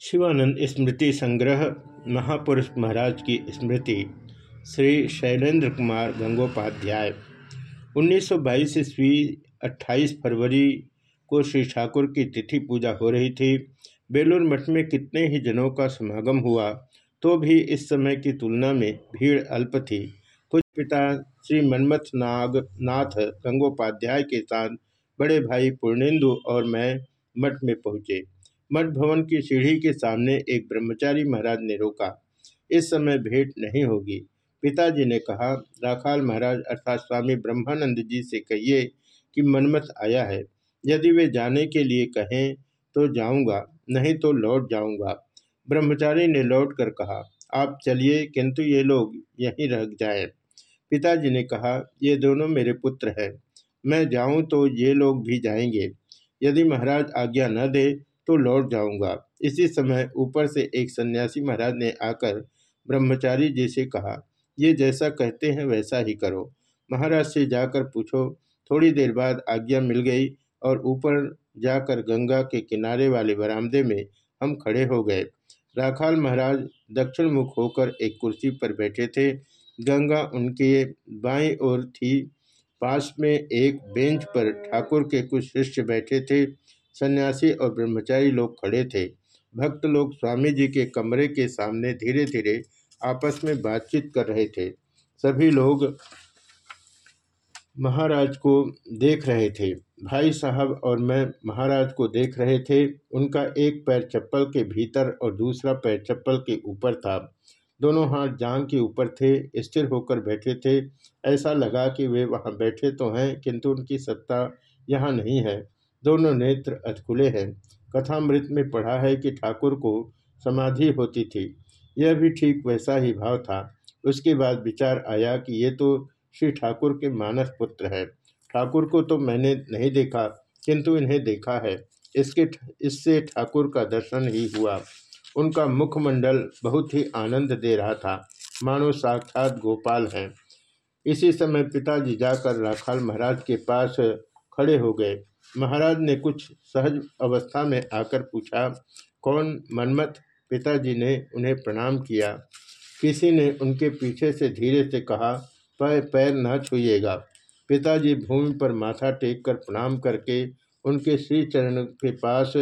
शिवानंद स्मृति संग्रह महापुरुष महाराज की स्मृति, श्री शैलेंद्र कुमार गंगोपाध्याय। 1922 ईस्वी 28 फरवरी को श्री ठाकुर की तिथि पूजा हो रही थी। बेलूर मठ में कितने ही जनों का समागम हुआ तो भी इस समय की तुलना में भीड़ अल्प थी। कुछ पिता श्री मनमथ नाग नाथ गंगोपाध्याय के साथ बड़े भाई पूर्णेंदु और मैं मठ में पहुँचे। मठ भवन की सीढ़ी के सामने एक ब्रह्मचारी महाराज ने रोका। इस समय भेंट नहीं होगी। पिताजी ने कहा, राखाल महाराज, अर्थात स्वामी ब्रह्मानंद जी से कहिए कि मनमत आया है। यदि वे जाने के लिए कहें तो जाऊँगा, नहीं तो लौट जाऊँगा। ब्रह्मचारी ने लौट कर कहा, आप चलिए, किंतु ये लोग यहीं रह जाएँ। पिताजी ने कहा, ये दोनों मेरे पुत्र हैं। मैं जाऊँ तो ये लोग भी जाएँगे। यदि महाराज आज्ञा न दे तो लौट जाऊँगा। इसी समय ऊपर से एक सन्यासी महाराज ने आकर ब्रह्मचारी जी से कहा, ये जैसा कहते हैं वैसा ही करो। महाराज से जाकर पूछो। थोड़ी देर बाद आज्ञा मिल गई और ऊपर जाकर गंगा के किनारे वाले बरामदे में हम खड़े हो गए। राखाल महाराज दक्षिण मुख होकर एक कुर्सी पर बैठे थे। गंगा उनके बाईं ओर थी। पास में एक बेंच पर ठाकुर के कुछ शिष्य बैठे थे। सन्यासी और ब्रह्मचारी लोग खड़े थे। भक्त लोग स्वामी जी के कमरे के सामने धीरे धीरे आपस में बातचीत कर रहे थे। सभी लोग महाराज को देख रहे थे। भाई साहब और मैं महाराज को देख रहे थे। उनका एक पैर चप्पल के भीतर और दूसरा पैर चप्पल के ऊपर था। दोनों हाथ जांग के ऊपर थे, स्थिर होकर बैठे थे। ऐसा लगा कि वे वहाँ बैठे तो हैं, किंतु उनकी सत्ता यहाँ नहीं है। दोनों नेत्र अधकुले हैं। कथामृत में पढ़ा है कि ठाकुर को समाधि होती थी। यह भी ठीक वैसा ही भाव था। उसके बाद विचार आया कि ये तो श्री ठाकुर के मानस पुत्र है। ठाकुर को तो मैंने नहीं देखा, किंतु इन्हें देखा है। इसके इससे ठाकुर का दर्शन ही हुआ। उनका मुखमंडल बहुत ही आनंद दे रहा था। मानो साक्षात गोपाल हैं। इसी समय पिताजी जाकर राखाल महाराज के पास खड़े हो गए। महाराज ने कुछ सहज अवस्था में आकर पूछा, कौन मनमत पिताजी ने उन्हें प्रणाम किया? किसी ने उनके पीछे से धीरे से कहा पैर पैर न छूएगा पिताजी भूमि पर माथा टेक कर प्रणाम करके उनके श्री चरण के पास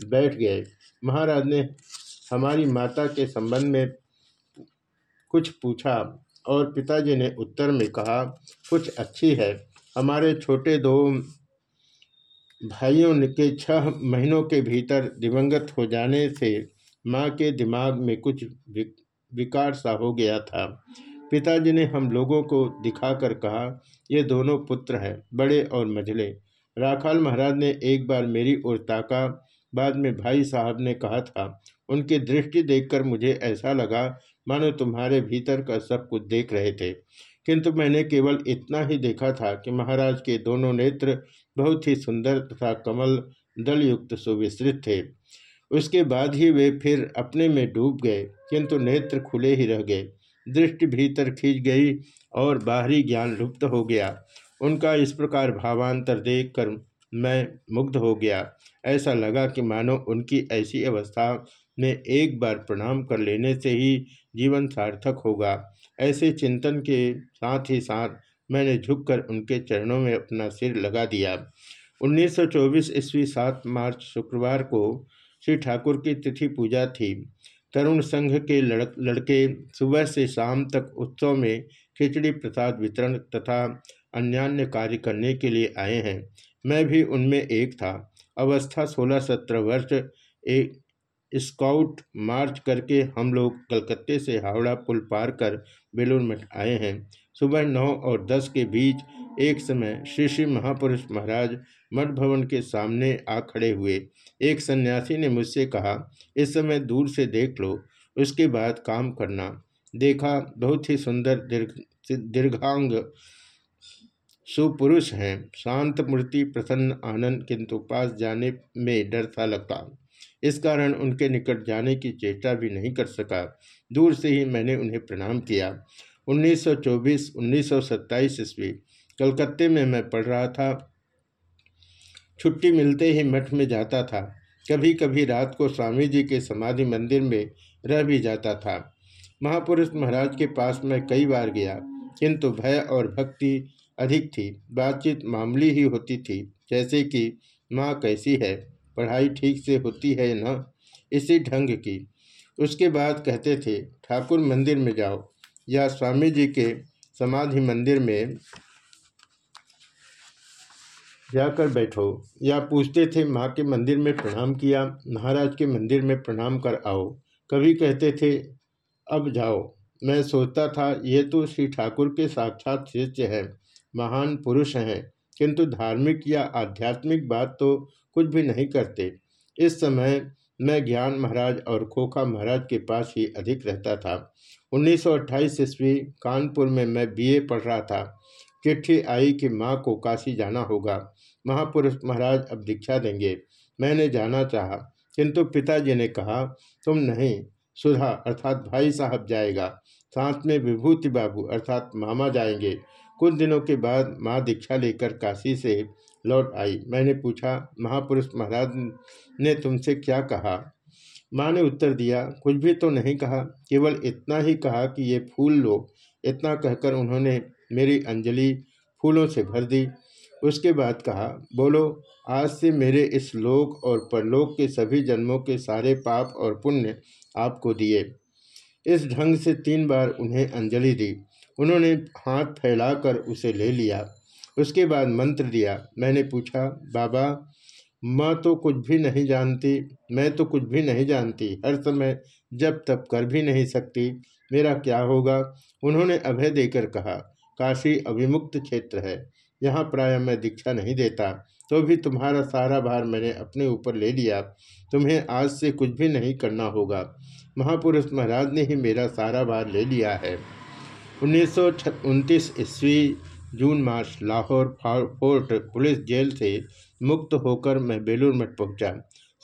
बैठ गए। महाराज ने हमारी माता के संबंध में कुछ पूछा और पिताजी ने उत्तर में कहा, कुछ अच्छी है। हमारे छोटे दो भाइयों के छह महीनों के भीतर दिवंगत हो जाने से माँ के दिमाग में कुछ विकार सा हो गया था। पिताजी ने हम लोगों को दिखाकर कहा, ये दोनों पुत्र हैं, बड़े और मझले। राखाल महाराज ने एक बार मेरी ओर ताका। बाद में भाई साहब ने कहा था, उनकी दृष्टि देखकर मुझे ऐसा लगा मानो तुम्हारे भीतर का सब कुछ देख रहे थे। किंतु मैंने केवल इतना ही देखा था कि महाराज के दोनों नेत्र बहुत ही सुंदर तथा कमल दलयुक्त सुविस्तृत थे। उसके बाद ही वे फिर अपने में डूब गए, किंतु नेत्र खुले ही रह गए। दृष्टि भीतर खींच गई और बाहरी ज्ञान लुप्त हो गया। उनका इस प्रकार भावांतर देखकर मैं मुग्ध हो गया। ऐसा लगा कि मानो उनकी ऐसी अवस्था में एक बार प्रणाम कर लेने से ही जीवन सार्थक होगा। ऐसे चिंतन के साथ ही साथ मैंने झुककर उनके चरणों में अपना सिर लगा दिया। 1924 ईस्वी सात मार्च शुक्रवार को श्री ठाकुर की तिथि पूजा थी। तरुण संघ के लड़क लड़के सुबह से शाम तक उत्सव में खिचड़ी प्रसाद वितरण तथा अन्यान्य कार्य करने के लिए आए हैं। मैं भी उनमें एक था। अवस्था सोलह सत्रह वर्ष एक स्काउट मार्च करके हम लोग कलकत्ते से हावड़ा पुल पार कर बेलूर मठ आए हैं। सुबह नौ और दस के बीच एक समय श्री श्री महापुरुष महाराज मठ भवन के सामने आ खड़े हुए। एक सन्यासी ने मुझसे कहा, इस समय दूर से देख लो, उसके बाद काम करना। देखा, बहुत ही सुंदर दीर्घ, दीर्घांग सुपुरुष हैं। शांत मूर्ति, प्रसन्न आनंद, किंतु पास जाने में डर सा लगता। इस कारण उनके निकट जाने की चेष्टा भी नहीं कर सका। दूर से ही मैंने उन्हें प्रणाम किया। 1924 1927 ईस्वी, कलकत्ते में मैं पढ़ रहा था। छुट्टी मिलते ही मठ में जाता था। कभी कभी रात को स्वामी जी के समाधि मंदिर में रह भी जाता था। महापुरुष महाराज के पास मैं कई बार गया, किंतु भय और भक्ति अधिक थी। बातचीत मामूली ही होती थी, जैसे कि माँ कैसी है। पढ़ाई ठीक से होती है न? इसी ढंग की। उसके बाद कहते थे, ठाकुर मंदिर में जाओ या स्वामी जी के समाधि मंदिर में जाकर बैठो या पूछते थे, माँ के मंदिर में प्रणाम किया, महाराज के मंदिर में प्रणाम कर आओ। कभी कहते थे, अब जाओ। मैं सोचता था, ये तो श्री ठाकुर के साक्षात शिष्य हैं, महान पुरुष हैं, किंतु धार्मिक या आध्यात्मिक बात तो कुछ भी नहीं करते। इस समय मैं ज्ञान महाराज और खोखा महाराज के पास ही अधिक रहता था। 1928 ईस्वी कानपुर में मैं बीए पढ़ रहा था। चिट्ठी आई कि माँ को काशी जाना होगा। महापुरुष महाराज अब दीक्षा देंगे। मैंने जाना चाहा, किंतु पिताजी ने कहा, तुम नहीं, सुधा अर्थात भाई साहब जाएगा। साथ में विभूति बाबू अर्थात मामा जाएँगे। कुछ दिनों के बाद माँ दीक्षा लेकर काशी से लौट आई। मैंने पूछा, महापुरुष महाराज ने तुमसे क्या कहा? माँ ने उत्तर दिया, कुछ भी तो नहीं कहा, केवल इतना ही कहा कि ये फूल लो। इतना कहकर उन्होंने मेरी अंजलि फूलों से भर दी। उसके बाद कहा, बोलो, आज से मेरे इस लोक और परलोक के सभी जन्मों के सारे पाप और पुण्य आपको दिए। इस ढंग से तीन बार उन्हें अंजलि दी। उन्होंने हाथ फैलाकर उसे ले लिया। उसके बाद मंत्र दिया। मैंने पूछा, बाबा, माँ तो कुछ भी नहीं जानती, मैं तो कुछ भी नहीं जानती, हर समय जब तब कर भी नहीं सकती, मेरा क्या होगा? उन्होंने अभय देकर कहा, काशी अभिमुक्त क्षेत्र है, यहाँ प्राय मैं दीक्षा नहीं देता तो भी तुम्हारा सारा भार मैंने अपने ऊपर ले लिया, तुम्हें आज से कुछ भी नहीं करना होगा। महापुरुष महाराज ने ही मेरा सारा भार ले लिया है। उन्नीस सौ ईस्वी जून मास लाहौर फोर्ट पुलिस जेल से मुक्त होकर मैं बेलूर मठ पहुँचा।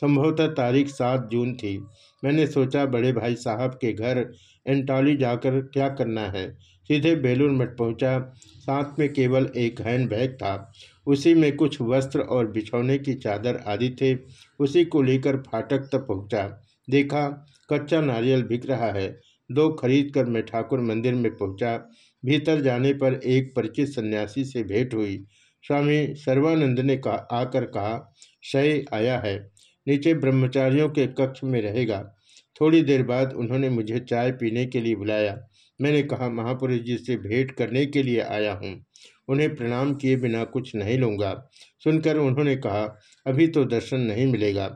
संभवतः तारीख सात जून थी मैंने सोचा, बड़े भाई साहब के घर एंटाली जाकर क्या करना है सीधे बेलूर मठ पहुँचा। साथ में केवल एक हैंड बैग था उसी में कुछ वस्त्र और बिछौने की चादर आदि थे उसी को लेकर फाटक तक पहुँचा। देखा, कच्चा नारियल बिक रहा है दो खरीद कर मैं ठाकुर मंदिर में पहुँचा। भीतर जाने पर एक परिचित सन्यासी से भेंट हुई। स्वामी सर्वानंद ने कहा, आकर कहा, शय आया है, नीचे ब्रह्मचारियों के कक्ष में रहेगा। थोड़ी देर बाद उन्होंने मुझे चाय पीने के लिए बुलाया। मैंने कहा, महापुरुष जी से भेंट करने के लिए आया हूँ। उन्हें प्रणाम किए बिना कुछ नहीं लूँगा। सुनकर उन्होंने कहा, अभी तो दर्शन नहीं मिलेगा।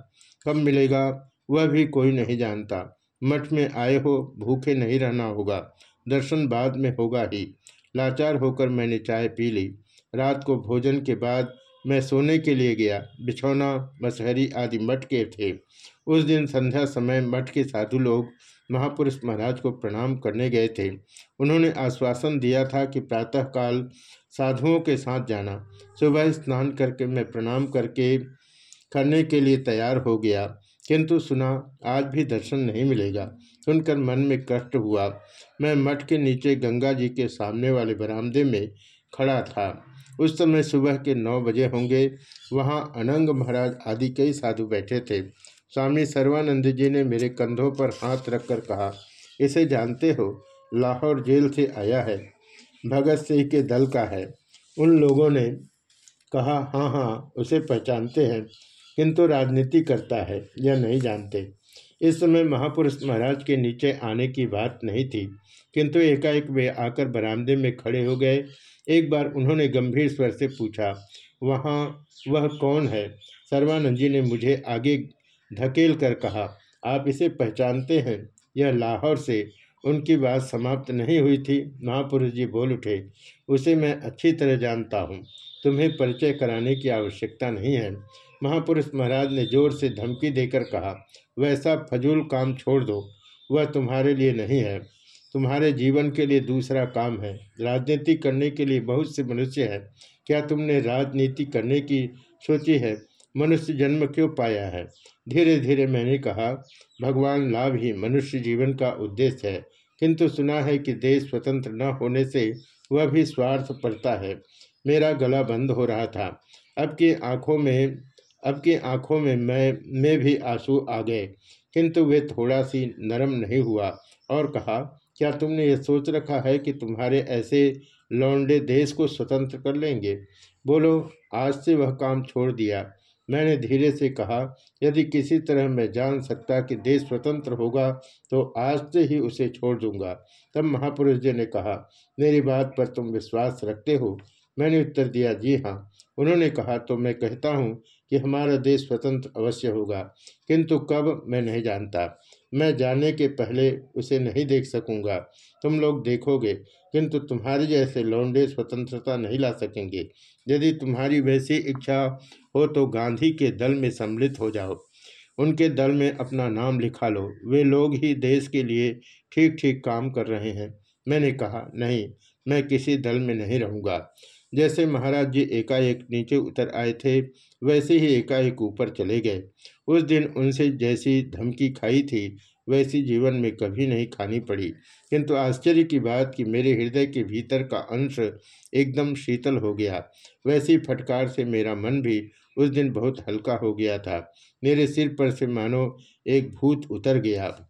कब मिलेगा, वह भी कोई नहीं जानता। मठ में आए हो, भूखे नहीं रहना होगा। दर्शन बाद में होगा ही। लाचार होकर मैंने चाय पी ली। रात को भोजन के बाद मैं सोने के लिए गया। बिछौना, मसहरी आदि मठ के थे। उस दिन संध्या समय मठ के साधु लोग महापुरुष महाराज को प्रणाम करने गए थे। उन्होंने आश्वासन दिया था कि प्रातःकाल साधुओं के साथ जाना। सुबह स्नान करके मैं प्रणाम करके करने के लिए तैयार हो गया। किंतु सुना, आज भी दर्शन नहीं मिलेगा। सुनकर मन में कष्ट हुआ। मैं मठ के नीचे गंगा जी के सामने वाले बरामदे में खड़ा था। उस समय सुबह के नौ बजे होंगे। वहाँ अनंग महाराज आदि कई साधु बैठे थे। स्वामी सर्वानंद जी ने मेरे कंधों पर हाथ रखकर कहा, इसे जानते हो? लाहौर जेल से आया है। भगत सिंह के दल का है। उन लोगों ने कहा हाँ हाँ उसे पहचानते हैं। किंतु राजनीति करता है यह नहीं जानते। इस समय महापुरुष महाराज के नीचे आने की बात नहीं थी, किंतु एकाएक वे आकर बरामदे में खड़े हो गए। एक बार उन्होंने गंभीर स्वर से पूछा, वहाँ, वह कौन है? सर्वानंद जी ने मुझे आगे धकेल कर कहा, आप इसे पहचानते हैं? यह लाहौर से। उनकी बात समाप्त नहीं हुई थी। महापुरुष जी बोल उठे, उसे मैं अच्छी तरह जानता हूँ। तुम्हें परिचय कराने की आवश्यकता नहीं है। महापुरुष महाराज ने ज़ोर से धमकी देकर कहा, वैसा फजूल काम छोड़ दो, वह तुम्हारे लिए नहीं है। तुम्हारे जीवन के लिए दूसरा काम है। राजनीति करने के लिए बहुत से मनुष्य हैं। क्या तुमने राजनीति करने की सोची है? मनुष्य जन्म क्यों पाया है? धीरे धीरे मैंने कहा, भगवान लाभ ही मनुष्य जीवन का उद्देश्य है। किंतु सुना है कि देश स्वतंत्र न होने से वह भी स्वार्थ पड़ता है। मेरा गला बंद हो रहा था। अब की आँखों में अब की आँखों में मैं, में भी आँसू आ गए। किंतु वे थोड़ा सी नरम नहीं हुआ और कहा, क्या तुमने ये सोच रखा है कि तुम्हारे ऐसे लौंडे देश को स्वतंत्र कर लेंगे? बोलो, आज से वह काम छोड़ दिया। मैंने धीरे से कहा, यदि किसी तरह मैं जान सकता कि देश स्वतंत्र होगा तो आज से ही उसे छोड़ दूँगा। तब महापुरुष जी ने कहा, मेरी बात पर तुम विश्वास रखते हो? मैंने उत्तर दिया, जी हाँ। उन्होंने कहा तो मैं कहता हूँ कि हमारा देश स्वतंत्र अवश्य होगा। किंतु कब, मैं नहीं जानता। मैं जाने के पहले उसे नहीं देख सकूँगा। तुम लोग देखोगे, किंतु तुम्हारे जैसे लौंडे स्वतंत्रता नहीं ला सकेंगे। यदि तुम्हारी वैसी इच्छा हो तो गांधी के दल में सम्मिलित हो जाओ। उनके दल में अपना नाम लिखा लो। वे लोग ही देश के लिए ठीक ठीक काम कर रहे हैं। मैंने कहा, नहीं, मैं किसी दल में नहीं रहूँगा। जैसे महाराज जी एकाएक नीचे उतर आए थे, वैसे ही एकाएक ऊपर चले गए। उस दिन उनसे जैसी धमकी खाई थी, वैसी जीवन में कभी नहीं खानी पड़ी। किंतु आश्चर्य की बात कि मेरे हृदय के भीतर का अंश एकदम शीतल हो गया। वैसी फटकार से मेरा मन भी उस दिन बहुत हल्का हो गया था। मेरे सिर पर से मानो एक भूत उतर गया।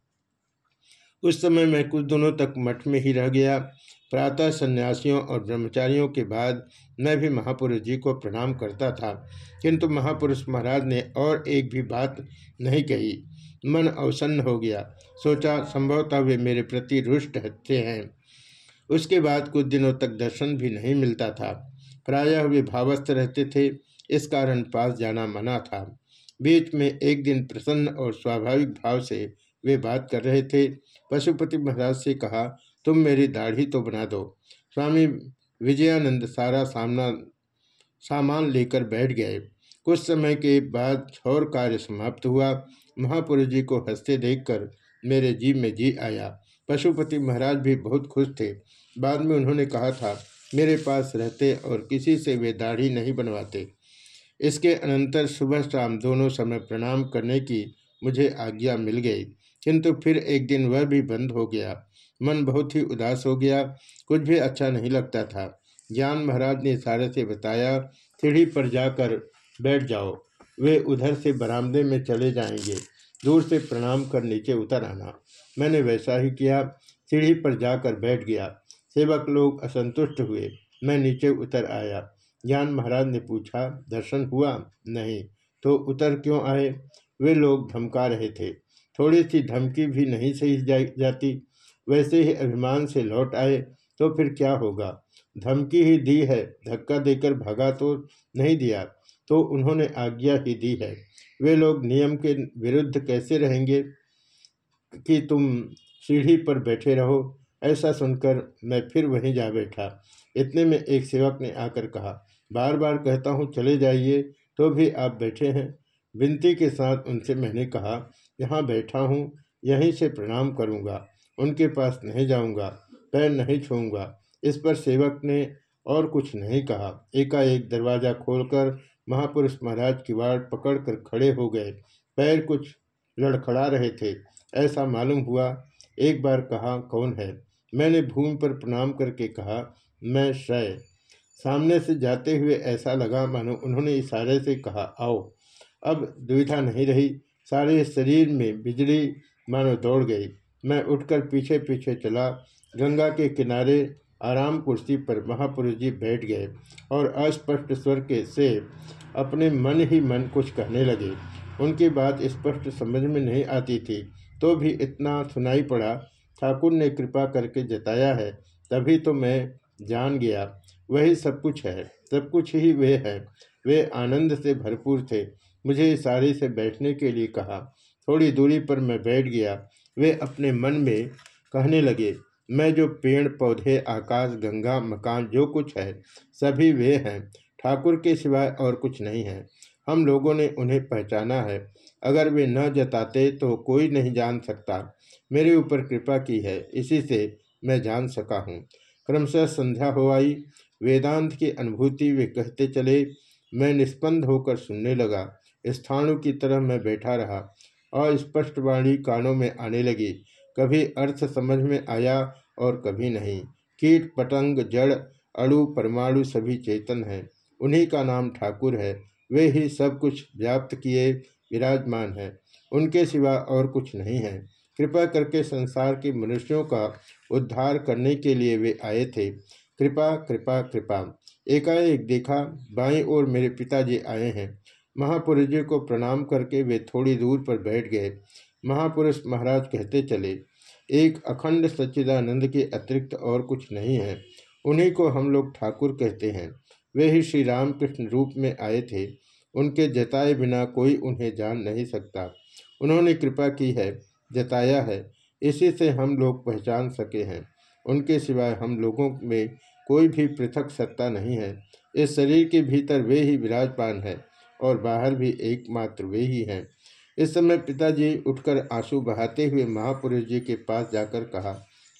उस समय मैं कुछ दिनों तक मठ में ही रह गया। प्रातः सन्यासियों और ब्रह्मचारियों के बाद मैं भी महापुरुष जी को प्रणाम करता था, किंतु महापुरुष महाराज ने और एक भी बात नहीं कही। मन अवसन्न हो गया। सोचा, संभवतः वे मेरे प्रति रुष्ट हत्ते हैं। उसके बाद कुछ दिनों तक दर्शन भी नहीं मिलता था। प्रायः वे भावस्थ रहते थे, इस कारण पास जाना मना था। बीच में एक दिन प्रसन्न और स्वाभाविक भाव से वे बात कर रहे थे। पशुपति महाराज से कहा तुम मेरी दाढ़ी तो बना दो। स्वामी विजयानंद सारा सामना, सामान लेकर बैठ गए। कुछ समय के बाद छौर कार्य समाप्त हुआ। महापुरुष जी को हँसते देखकर मेरे जीव में जी आया। पशुपति महाराज भी बहुत खुश थे। बाद में उन्होंने कहा था, मेरे पास रहते और किसी से वे दाढ़ी नहीं बनवाते। इसके अनंतर सुबह शाम दोनों समय प्रणाम करने की मुझे आज्ञा मिल गई। किंतु फिर एक दिन वह भी बंद हो गया। मन बहुत ही उदास हो गया। कुछ भी अच्छा नहीं लगता था। ज्ञान महाराज ने सारे से बताया, सीढ़ी पर जाकर बैठ जाओ। वे उधर से बरामदे में चले जाएँगे। दूर से प्रणाम कर नीचे उतर आना। मैंने वैसा ही किया। सीढ़ी पर जाकर बैठ गया। सेवक लोग असंतुष्ट हुए। मैं नीचे उतर आया। ज्ञान महाराज ने पूछा, दर्शन हुआ? नहीं। तो उतर क्यों आए? वे लोग धमका रहे थे। थोड़ी सी धमकी भी नहीं सही जाती। वैसे ही अभिमान से लौट आए तो फिर क्या होगा? धमकी ही दी है, धक्का देकर भगा तो नहीं दिया तो उन्होंने आज्ञा ही दी है। वे लोग नियम के विरुद्ध कैसे रहेंगे कि तुम सीढ़ी पर बैठे रहो? ऐसा सुनकर मैं फिर वहीं जा बैठा। इतने में एक सेवक ने आकर कहा बार बार कहता हूँ चले जाइए तो भी आप बैठे हैं? विनती के साथ उनसे मैंने कहा, यहाँ बैठा हूँ, यहीं से प्रणाम करूँगा। उनके पास नहीं जाऊँगा, पैर नहीं छूँगा इस पर सेवक ने और कुछ नहीं कहा। एकाएक दरवाज़ा खोलकर महापुरुष महाराज की वाड़ पकड़कर खड़े हो गए। पैर कुछ लड़खड़ा रहे थे। ऐसा मालूम हुआ, एक बार कहा, कौन है? मैंने भूमि पर प्रणाम करके कहा, मैं शय सामने से जाते हुए ऐसा लगा मानो उन्होंने इशारे से कहा, आओ। अब दुविधा नहीं रही। सारे शरीर में बिजली मानो दौड़ गई। मैं उठकर पीछे पीछे चला। गंगा के किनारे आराम कुर्सी पर महापुरुष जी बैठ गए और अस्पष्ट स्वर के से अपने मन ही मन कुछ कहने लगे। उनकी बात स्पष्ट समझ में नहीं आती थी तो भी इतना सुनाई पड़ा। ठाकुर ने कृपा करके जताया है, तभी तो मैं जान गया। वही सब कुछ है, सब कुछ ही वे है। वे आनंद से भरपूर थे। मुझे इशारे से बैठने के लिए कहा। थोड़ी दूरी पर मैं बैठ गया। वे अपने मन में कहने लगे, मैं जो पेड़, पौधे, आकाश, गंगा, मकान, जो कुछ है, सभी वे हैं। ठाकुर के सिवाय और कुछ नहीं है। हम लोगों ने उन्हें पहचाना है। अगर वे न जताते तो कोई नहीं जान सकता। मेरे ऊपर कृपा की है। इसी से मैं जान सका हूँ। क्रमशः संध्या हो आई। वेदांत की अनुभूति वे कहते चले। मैं निष्पन्द होकर सुनने लगा। स्थाणु की तरह मैं बैठा रहा। अस्पष्ट वाणी कानों में आने लगी। कभी अर्थ समझ में आया और कभी नहीं। कीट, पतंग, जड़, अणु, परमाणु सभी चेतन हैं। उन्हीं का नाम ठाकुर है। वे ही सब कुछ व्याप्त किए विराजमान हैं। उनके सिवा और कुछ नहीं है। कृपा करके संसार के मनुष्यों का उद्धार करने के लिए वे आए थे। कृपा कृपा कृपा। एकाएक देखा बाएँ ओर मेरे पिताजी आए हैं। महापुरुष जी को प्रणाम करके वे थोड़ी दूर पर बैठ गए। महापुरुष महाराज कहते चले, एक अखंड सच्चिदानंद के अतिरिक्त और कुछ नहीं है। उन्हीं को हम लोग ठाकुर कहते हैं। वे ही श्री रामकृष्ण रूप में आए थे। उनके जताए बिना कोई उन्हें जान नहीं सकता। उन्होंने कृपा की है, जताया है। इसी से हम लोग पहचान सके हैं। उनके सिवाय हम लोगों में कोई भी पृथक सत्ता नहीं है। इस शरीर के भीतर वे ही विराजमान है। और बाहर भी एकमात्र वे ही हैं। इस समय पिताजी उठकर आँसू बहाते हुए महापुरुष जी के पास जाकर कहा,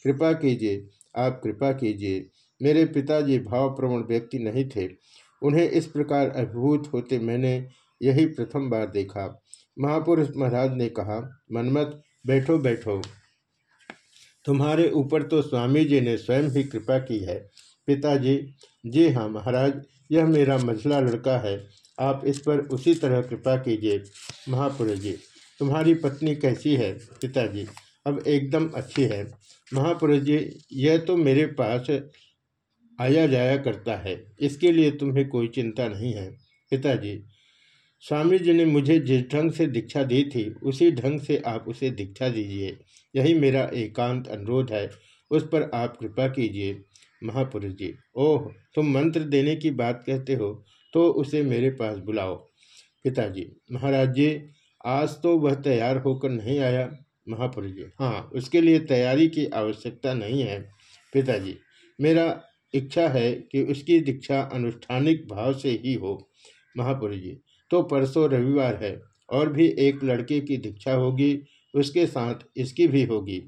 कृपा कीजिए, आप कृपा कीजिए। मेरे पिताजी भावप्रवण व्यक्ति नहीं थे। उन्हें इस प्रकार अभिभूत होते मैंने यही प्रथम बार देखा। महापुरुष महाराज ने कहा, मनमत, बैठो बैठो। तुम्हारे ऊपर तो स्वामी जी ने स्वयं ही कृपा की है। पिताजी, जी हाँ महाराज, यह मेरा मझला लड़का है। आप इस पर उसी तरह कृपा कीजिए, महापुरुष जी। तुम्हारी पत्नी कैसी है, पिताजी? अब एकदम अच्छी है। महापुरुष जी, यह तो मेरे पास आया जाया करता है। इसके लिए तुम्हें कोई चिंता नहीं है। पिताजी, स्वामी जी ने मुझे जिस ढंग से दीक्षा दी थी, उसी ढंग से आप उसे दीक्षा दीजिए। यही मेरा एकांत अनुरोध है। उस पर आप कृपा कीजिए, महापुरुष जी। ओह, तुम मंत्र देने की बात कहते हो? तो उसे मेरे पास बुलाओ। पिताजी, महाराज जी, आज तो वह तैयार होकर नहीं आया। महापुरुष जी हाँ उसके लिए तैयारी की आवश्यकता नहीं है। पिताजी, मेरा इच्छा है कि उसकी दीक्षा अनुष्ठानिक भाव से ही हो। महापुरुष जी तो परसों रविवार है और भी एक लड़के की दीक्षा होगी, उसके साथ इसकी भी होगी।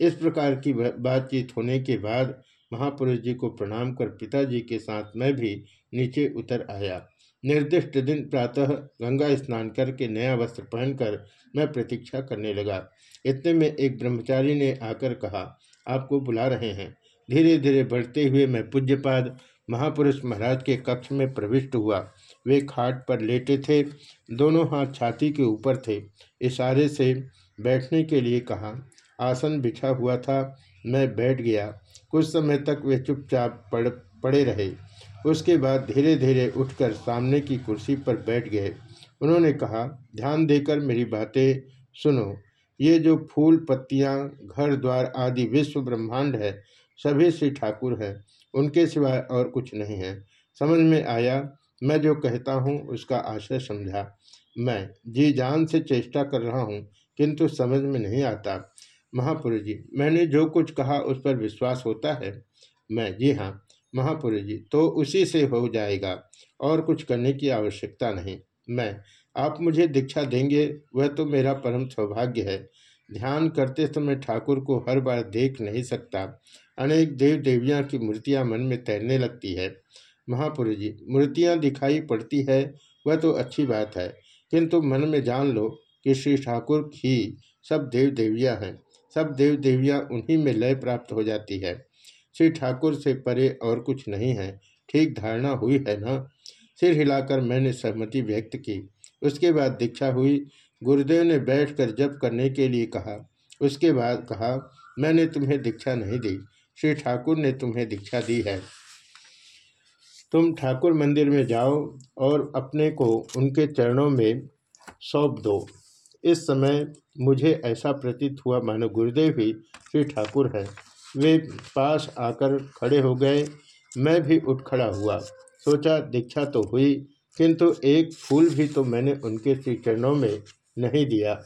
इस प्रकार की बातचीत होने के बाद महापुरुष जी को प्रणाम कर पिताजी के साथ मैं भी नीचे उतर आया। निर्दिष्ट दिन प्रातः गंगा स्नान करके नया वस्त्र पहनकर मैं प्रतीक्षा करने लगा। इतने में एक ब्रह्मचारी ने आकर कहा, आपको बुला रहे हैं। धीरे धीरे बढ़ते हुए मैं पूज्यपाद महापुरुष महाराज के कक्ष में प्रविष्ट हुआ। वे खाट पर लेटे थे। दोनों हाथ छाती के ऊपर थे। इशारे से बैठने के लिए कहा, आसन बिछा हुआ था। मैं बैठ गया। कुछ समय तक वे चुपचाप पड़, पड़े रहे। उसके बाद धीरे धीरे उठकर सामने की कुर्सी पर बैठ गए। उन्होंने कहा, ध्यान देकर मेरी बातें सुनो। ये जो फूल, पत्तियाँ, घर, द्वार आदि विश्व ब्रह्मांड है, सभी श्री ठाकुर हैं। उनके सिवाय और कुछ नहीं है। समझ में आया? मैं जो कहता हूँ, उसका आशय समझा। मैं जी जान से चेष्टा कर रहा हूँ, किंतु समझ में नहीं आता। महापुरुष जी, मैंने जो कुछ कहा उस पर विश्वास होता है? मैं? जी हाँ। महापुरुष जी तो उसी से हो जाएगा और कुछ करने की आवश्यकता नहीं। मैं, आप मुझे दीक्षा देंगे, वह तो मेरा परम सौभाग्य है। ध्यान करते समय ठाकुर को हर बार देख नहीं सकता। अनेक देव देवियाँ की मूर्तियाँ मन में तैरने लगती है। महापुरुष जी, मूर्तियाँ दिखाई पड़ती है, वह तो अच्छी बात है। किंतु मन में जान लो कि श्री ठाकुर ही सब देव देवियाँ हैं। सब देव देवियाँ उन्हीं में लय प्राप्त हो जाती है। श्री ठाकुर से परे और कुछ नहीं है। ठीक धारणा हुई है ना? सिर हिलाकर मैंने सहमति व्यक्त की। उसके बाद दीक्षा हुई। गुरुदेव ने बैठकर जप करने के लिए कहा। उसके बाद कहा, मैंने तुम्हें दीक्षा नहीं दी। श्री ठाकुर ने तुम्हें दीक्षा दी है। तुम ठाकुर मंदिर में जाओ और अपने को उनके चरणों में सौंप दो। इस समय मुझे ऐसा प्रतीत हुआ मानो गुरुदेव ही श्री ठाकुर हैं। वे पास आकर खड़े हो गए। मैं भी उठ खड़ा हुआ। सोचा, दीक्षा तो हुई, किंतु एक फूल भी तो मैंने उनके श्री चरणों में नहीं दिया।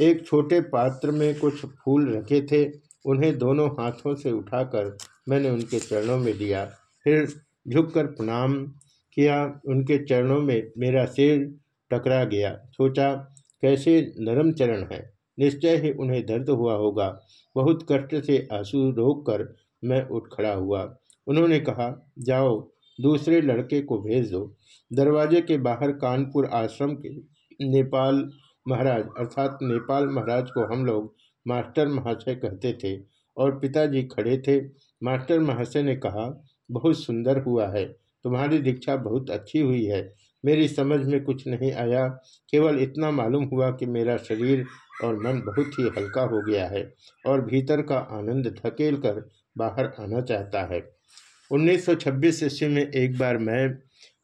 एक छोटे पात्र में कुछ फूल रखे थे, उन्हें दोनों हाथों से उठाकर मैंने उनके चरणों में दिया। फिर झुककर प्रणाम किया। उनके चरणों में मेरा सिर टकरा गया। सोचा, कैसे नरम चरण है। निश्चय ही उन्हें दर्द हुआ होगा। बहुत कष्ट से आँसू रोक कर मैं उठ खड़ा हुआ। उन्होंने कहा, जाओ, दूसरे लड़के को भेज दो। दरवाजे के बाहर कानपुर आश्रम के नेपाल महाराज, अर्थात नेपाल महाराज को हम लोग मास्टर महाशय कहते थे और पिताजी खड़े थे। मास्टर महाशय ने कहा, बहुत सुंदर हुआ है। तुम्हारी दीक्षा बहुत अच्छी हुई है। मेरी समझ में कुछ नहीं आया। केवल इतना मालूम हुआ कि मेरा शरीर और मन बहुत ही हल्का हो गया है और भीतर का आनंद धकेल कर बाहर आना चाहता है। 1926 ईस्वी में एक बार मैं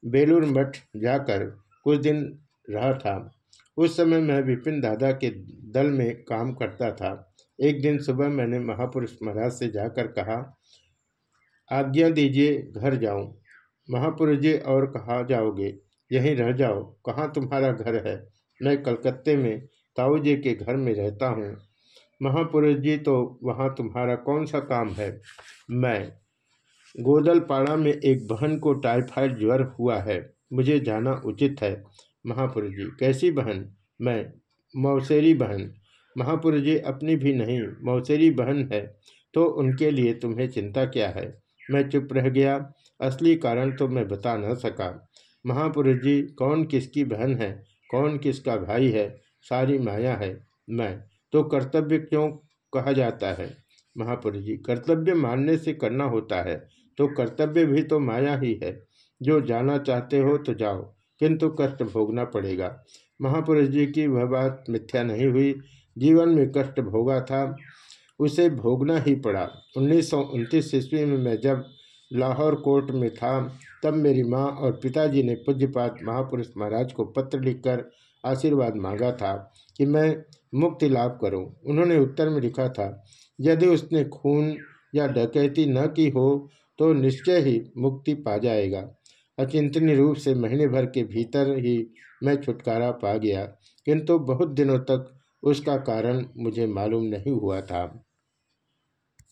बेलूर मठ जाकर कुछ दिन रहा था। उस समय मैं विपिन दादा के दल में काम करता था। एक दिन सुबह मैंने महापुरुष महाराज से जाकर कहा, आज्ञा दीजिए, घर जाऊँ। महापुरुष जी और कहा, जाओगे? यहीं रह जाओ। कहाँ तुम्हारा घर है? मैं कलकत्ते में ताऊ जी के घर में रहता हूँ। महापुरुष जी तो वहाँ तुम्हारा कौन सा काम है? मैं। गोदलपाड़ा में एक बहन को टाइफाइड ज्वर हुआ है। मुझे जाना उचित है। महापुरुष जी कैसी बहन? मैं। मौसेरी बहन। महापुरुष जी अपनी भी नहीं, मौसेरी बहन है। तो उनके लिए तुम्हें चिंता क्या है? मैं चुप रह गया। असली कारण तो मैं बता न सका। महापुरुष जी कौन किसकी बहन है? कौन किसका भाई है? सारी माया है मैं। तो कर्तव्य क्यों कहा जाता है? महापुरुष जी कर्तव्य मानने से करना होता है। तो कर्तव्य भी तो माया ही है। जो जाना चाहते हो तो जाओ, किंतु कष्ट भोगना पड़ेगा। महापुरुष जी की वह बात मिथ्या नहीं हुई। जीवन में कष्ट भोगा था, उसे भोगना ही पड़ा। उन्नीस सौ उनतीस ईस्वी में मैं जब लाहौर कोर्ट में था, तब मेरी माँ और पिताजी ने पूज्यपात महापुरुष महाराज को पत्र लिखकर आशीर्वाद मांगा था कि मैं मुक्ति लाभ करूँ। उन्होंने उत्तर में लिखा था, यदि उसने खून या डकैती न की हो तो निश्चय ही मुक्ति पा जाएगा अचिंतनीय रूप से महीने भर के भीतर ही मैं छुटकारा पा गया, किंतु बहुत दिनों तक उसका कारण मुझे मालूम नहीं हुआ था